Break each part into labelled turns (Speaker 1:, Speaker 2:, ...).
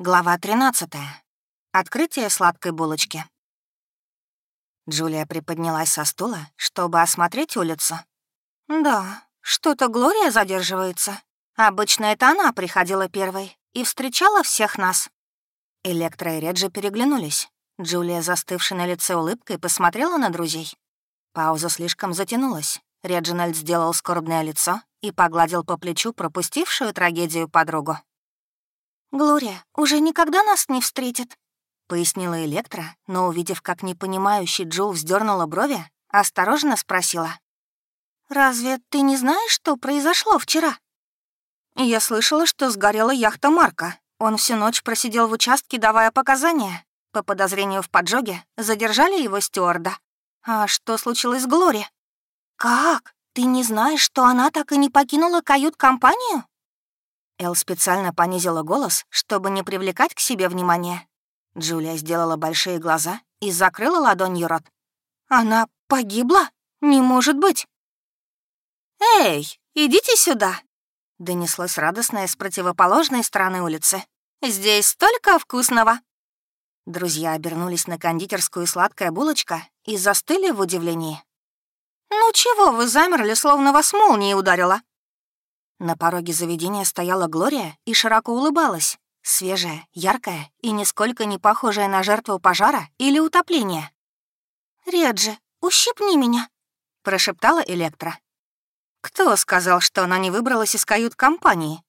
Speaker 1: Глава 13. Открытие сладкой булочки. Джулия приподнялась со стула, чтобы осмотреть улицу. «Да, что-то Глория задерживается. Обычно это она приходила первой и встречала всех нас». Электро и Реджи переглянулись. Джулия, застывшая на лице улыбкой, посмотрела на друзей. Пауза слишком затянулась. Реджинальд сделал скорбное лицо и погладил по плечу пропустившую трагедию подругу. «Глория уже никогда нас не встретит», — пояснила Электра, но, увидев, как непонимающий Джул вздернула брови, осторожно спросила. «Разве ты не знаешь, что произошло вчера?» «Я слышала, что сгорела яхта Марка. Он всю ночь просидел в участке, давая показания. По подозрению в поджоге задержали его стюарда. А что случилось с Глори?» «Как? Ты не знаешь, что она так и не покинула кают-компанию?» Эл специально понизила голос, чтобы не привлекать к себе внимания. Джулия сделала большие глаза и закрыла ладонью рот. «Она погибла? Не может быть!» «Эй, идите сюда!» — донеслось радостное с противоположной стороны улицы. «Здесь столько вкусного!» Друзья обернулись на кондитерскую сладкая булочка и застыли в удивлении. «Ну чего вы замерли, словно вас молнией ударила?» На пороге заведения стояла Глория и широко улыбалась. Свежая, яркая и нисколько не похожая на жертву пожара или утопления. «Реджи, ущипни меня», — прошептала Электра. «Кто сказал, что она не выбралась из кают-компании?»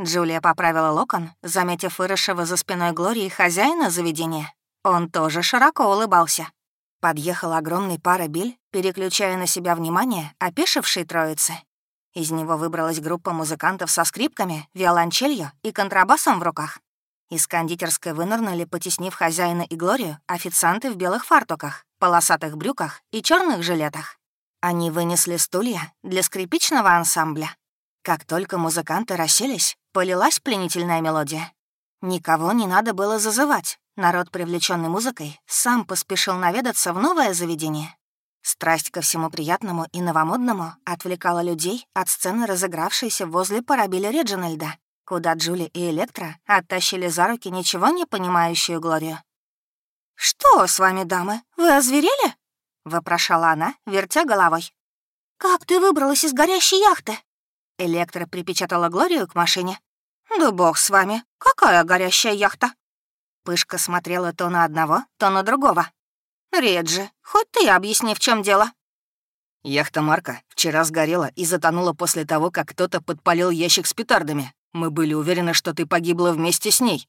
Speaker 1: Джулия поправила локон, заметив выросшего за спиной Глории хозяина заведения. Он тоже широко улыбался. Подъехал огромный парабиль, переключая на себя внимание опешившей троицы, из него выбралась группа музыкантов со скрипками, виолончелью и контрабасом в руках. Из кондитерской вынырнули, потеснив хозяина и Глорию, официанты в белых фартуках, полосатых брюках и черных жилетах. Они вынесли стулья для скрипичного ансамбля. Как только музыканты расселись, полилась пленительная мелодия. Никого не надо было зазывать. Народ, привлеченный музыкой, сам поспешил наведаться в новое заведение. Страсть ко всему приятному и новомодному отвлекала людей от сцены, разыгравшейся возле парабиля Реджинальда, куда Джули и Электра оттащили за руки ничего не понимающую Глорию. «Что с вами, дамы, вы озверели?» — вопрошала она, вертя головой. «Как ты выбралась из горящей яхты?» Электра припечатала Глорию к машине. «Да бог с вами, какая горящая яхта?» Пышка смотрела то на одного, то на другого. «Реджи, хоть ты объясни, в чем дело».
Speaker 2: Яхта Марка вчера сгорела и затонула после того, как кто-то подпалил ящик с петардами. Мы были уверены, что ты погибла вместе с ней.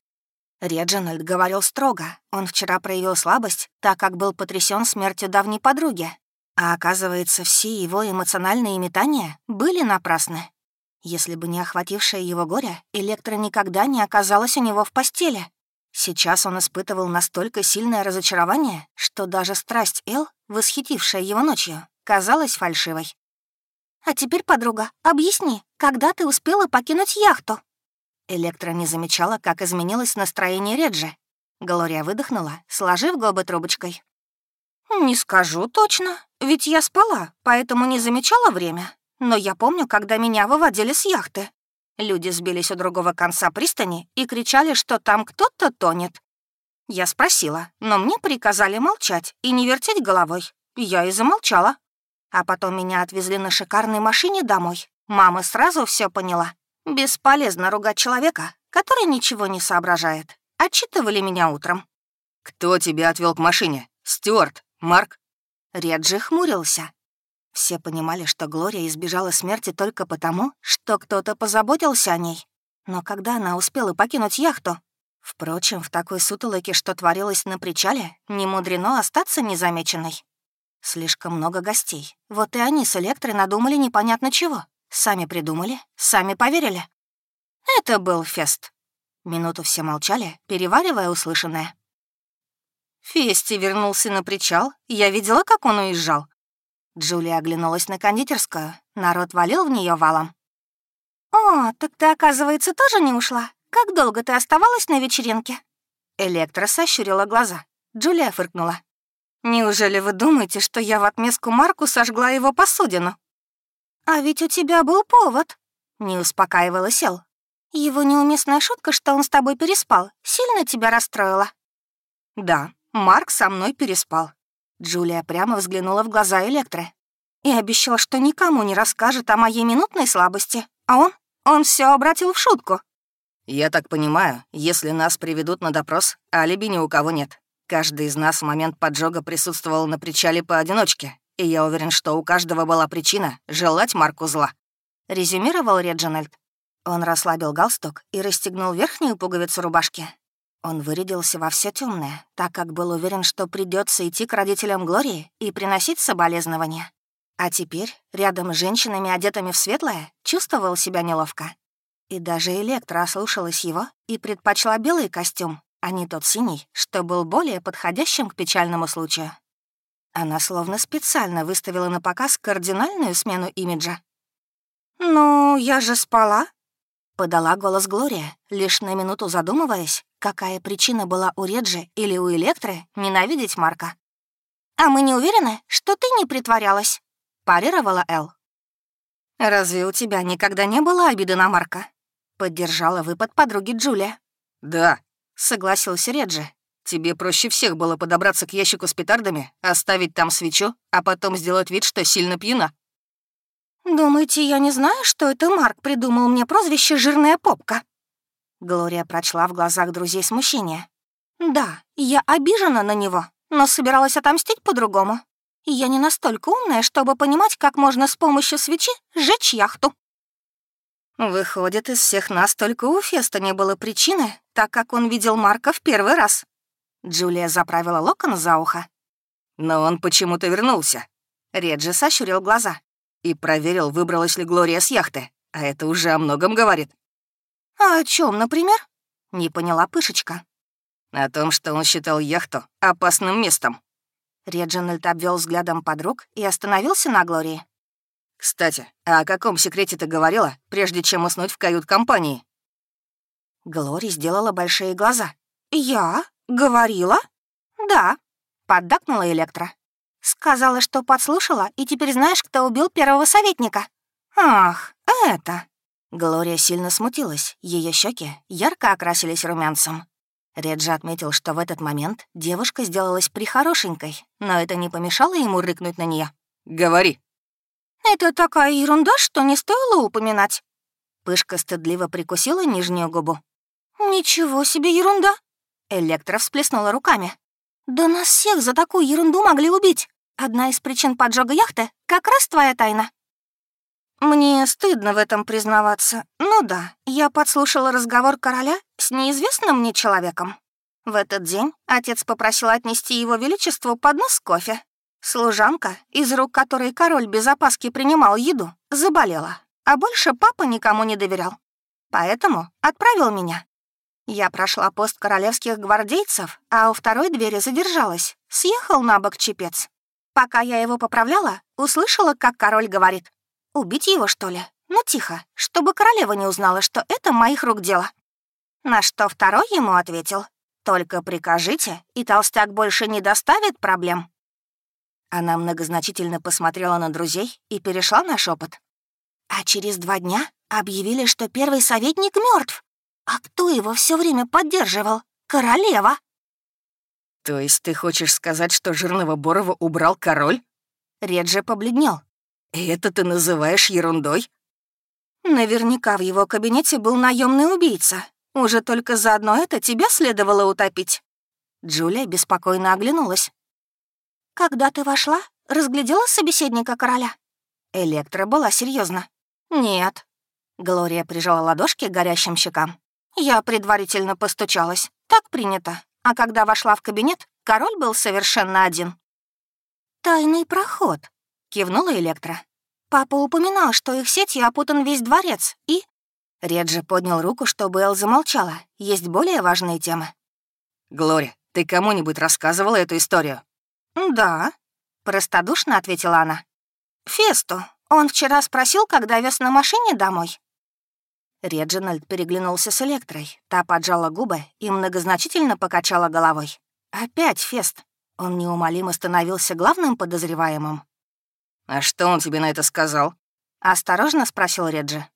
Speaker 1: Реджинальд говорил строго. Он вчера проявил слабость, так как был потрясен смертью давней подруги. А оказывается, все его эмоциональные метания были напрасны. Если бы не охватившее его горе, Электра никогда не оказалась у него в постели. Сейчас он испытывал настолько сильное разочарование, что даже страсть Эл, восхитившая его ночью, казалась фальшивой. «А теперь, подруга, объясни, когда ты успела покинуть яхту?» Электра не замечала, как изменилось настроение Реджи. Глория выдохнула, сложив губы трубочкой. «Не скажу точно, ведь я спала, поэтому не замечала время. Но я помню, когда меня выводили с яхты. Люди сбились у другого конца пристани и кричали, что там кто-то тонет. Я спросила, но мне приказали молчать и не вертеть головой. Я и замолчала. А потом меня отвезли на шикарной машине домой. Мама сразу все поняла. Бесполезно ругать человека, который ничего не соображает. Отчитывали меня утром.
Speaker 2: «Кто тебя отвел к машине? Стюарт? Марк?»
Speaker 1: Реджи хмурился. Все понимали, что Глория избежала смерти только потому, что кто-то позаботился о ней. Но когда она успела покинуть яхту? Впрочем, в такой сутолоке, что творилось на причале, не мудрено остаться незамеченной. Слишком много гостей. Вот и они с Электрой надумали непонятно чего. Сами придумали, сами поверили. Это был фест. Минуту все молчали, переваривая услышанное. Фести вернулся на причал. Я видела, как он уезжал. Джулия оглянулась на кондитерскую. Народ валил в нее валом. «О, так ты, оказывается, тоже не ушла? Как долго ты оставалась на вечеринке?» Электра сощурила глаза. Джулия фыркнула. «Неужели вы думаете, что я в отместку Марку сожгла его посудину?» «А ведь у тебя был повод», — не успокаивала Сел. Его неуместная шутка, что он с тобой переспал, сильно тебя расстроила?»
Speaker 2: «Да, Марк со мной переспал». Джулия прямо взглянула в глаза Электры.
Speaker 1: «И обещал, что никому не расскажет о моей минутной слабости. А он? Он все обратил в шутку».
Speaker 2: «Я так понимаю, если нас приведут на допрос, алиби ни у кого нет. Каждый из нас в момент поджога присутствовал на причале поодиночке, и я уверен, что у каждого была причина желать Марку зла», — резюмировал Реджинальд. Он расслабил галстук и расстегнул верхнюю пуговицу рубашки. Он вырядился во все темное, так как был уверен, что придется идти к родителям Глории и приносить соболезнования. А теперь, рядом с женщинами, одетыми в светлое, чувствовал себя неловко. И даже Электра ослушалась его и предпочла белый костюм, а не тот синий, что был более подходящим к печальному случаю. Она словно специально выставила на показ кардинальную смену имиджа.
Speaker 1: «Ну, я же спала», —
Speaker 2: подала голос Глория, лишь на минуту задумываясь, какая причина была у Реджи или у Электры ненавидеть Марка.
Speaker 1: «А мы не уверены, что ты не притворялась», — парировала Эл.
Speaker 2: «Разве у тебя никогда не было обиды на Марка?» — поддержала выпад подруги Джулия. «Да», — согласился Реджи. «Тебе проще всех было подобраться к ящику с петардами, оставить там свечу, а потом сделать вид, что сильно пьяна».
Speaker 1: «Думаете, я не знаю, что это Марк придумал мне прозвище «жирная попка»?»
Speaker 2: Глория прочла в глазах друзей смущение.
Speaker 1: «Да, я обижена на него, но собиралась отомстить по-другому. Я не настолько умная, чтобы понимать, как можно с помощью свечи сжечь яхту».
Speaker 2: Выходит, из всех нас только у Феста не было причины, так как он видел Марка в первый раз. Джулия заправила локон за ухо. Но он почему-то вернулся. Реджи сощурил глаза и проверил, выбралась ли Глория с яхты. А это уже о многом говорит.
Speaker 1: «А о чем, например?»
Speaker 2: — не поняла Пышечка. О том, что он считал яхту опасным местом. Реджинальд обвел взглядом подруг и остановился на Глории. «Кстати, а о каком секрете ты говорила, прежде чем уснуть в кают-компании?»
Speaker 1: Глори сделала большие глаза. «Я? Говорила?» «Да», — поддакнула Электро. «Сказала, что подслушала, и теперь знаешь, кто убил первого советника?» «Ах, это...»
Speaker 2: Глория сильно смутилась, ее щеки ярко окрасились румянцем. Реджи отметил, что в этот момент девушка сделалась прихорошенькой, но это не помешало ему рыкнуть на нее. «Говори!»
Speaker 1: «Это такая ерунда, что не стоило упоминать».
Speaker 2: Пышка стыдливо прикусила нижнюю губу.
Speaker 1: «Ничего себе ерунда!»
Speaker 2: Электро всплеснула руками.
Speaker 1: «Да нас всех за такую ерунду могли убить. Одна из причин поджога яхты — как раз твоя тайна». Мне стыдно в этом признаваться. Ну да, я подслушала разговор короля с неизвестным мне человеком. В этот день отец попросил отнести его величеству поднос кофе. Служанка, из рук которой король без опаски принимал еду, заболела, а больше папа никому не доверял. Поэтому отправил меня. Я прошла пост королевских гвардейцев, а у второй двери задержалась. Съехал на бок чепец. Пока я его поправляла, услышала, как король говорит. «Убить его, что ли? Ну, тихо, чтобы королева не узнала, что это моих рук дело». На что второй ему ответил. «Только прикажите, и толстяк больше не доставит проблем».
Speaker 2: Она многозначительно посмотрела на друзей и перешла на шепот.
Speaker 1: А через два дня объявили, что первый советник мертв. А кто его все время поддерживал? Королева.
Speaker 2: То есть ты хочешь сказать, что жирного Борова убрал король? Реджи побледнел. Это ты называешь ерундой?
Speaker 1: Наверняка в его кабинете был наемный убийца. Уже только заодно это тебя следовало утопить.
Speaker 2: Джулия беспокойно оглянулась.
Speaker 1: «Когда ты вошла, разглядела собеседника короля?»
Speaker 2: Электра была серьезна.
Speaker 1: «Нет».
Speaker 2: Глория прижала ладошки к горящим щекам.
Speaker 1: «Я предварительно постучалась. Так принято. А когда вошла в кабинет, король был совершенно один». «Тайный проход», — кивнула Электра. «Папа упоминал, что их сетью опутан весь дворец, и...»
Speaker 2: Реджи поднял руку, чтобы Эл замолчала. Есть более важные темы. «Глория, ты кому-нибудь рассказывала эту историю?»
Speaker 1: «Да», — простодушно ответила она. «Фесту. Он вчера спросил, когда вез на машине домой».
Speaker 2: Реджинальд переглянулся с Электрой. Та поджала губы и многозначительно покачала головой. «Опять Фест. Он неумолимо становился главным подозреваемым». «А что он тебе на это сказал?» — осторожно спросил Реджи.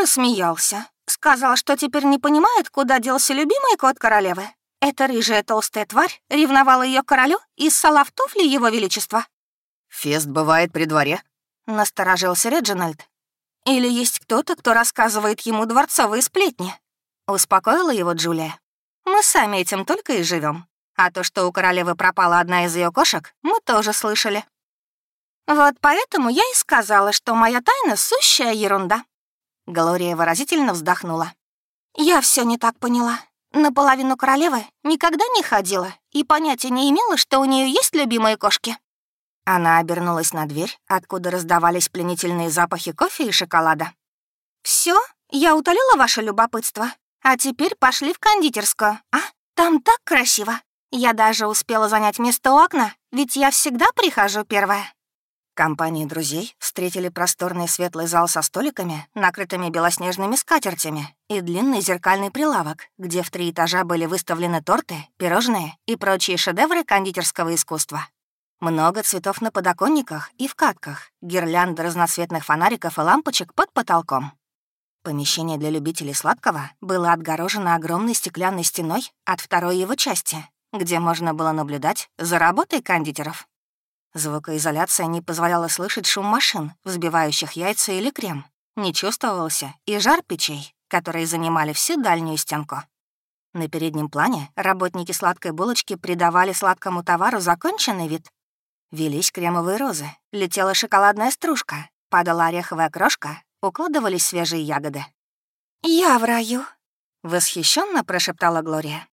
Speaker 1: Рассмеялся. Сказал, что теперь не понимает, куда делся любимый кот королевы. Эта рыжая толстая тварь ревновала ее королю и ссала в туфли его величества.
Speaker 2: «Фест бывает при дворе?»
Speaker 1: — насторожился Реджинальд. «Или есть кто-то, кто рассказывает ему дворцовые сплетни?» — успокоила его Джулия. «Мы сами этим только и живем. А то, что у королевы пропала одна из ее кошек, мы тоже слышали. Вот поэтому я и сказала, что моя тайна — сущая ерунда». Глория выразительно вздохнула. «Я все не так поняла. Наполовину королевы никогда не ходила и понятия не имела, что у нее есть любимые кошки». Она обернулась на дверь, откуда раздавались пленительные запахи кофе и шоколада. Все, я утолила ваше любопытство. А теперь пошли в кондитерскую. А, там так красиво. Я даже успела занять место у окна, ведь я всегда прихожу первая». Компании друзей встретили просторный светлый зал со столиками, накрытыми белоснежными скатертями, и длинный зеркальный прилавок, где в три этажа были выставлены торты, пирожные и прочие шедевры кондитерского искусства. Много цветов на подоконниках и в катках, гирлянды разноцветных фонариков и лампочек под потолком. Помещение для любителей сладкого было отгорожено огромной стеклянной стеной от второй его части, где можно было наблюдать за работой кондитеров. Звукоизоляция не позволяла слышать шум машин, взбивающих яйца или крем. Не чувствовался и жар печей, которые занимали всю дальнюю стенку. На переднем плане работники сладкой булочки придавали сладкому товару законченный вид. Велись кремовые розы, летела шоколадная стружка, падала ореховая крошка, укладывались свежие ягоды. «Я в раю», — восхищенно прошептала Глория.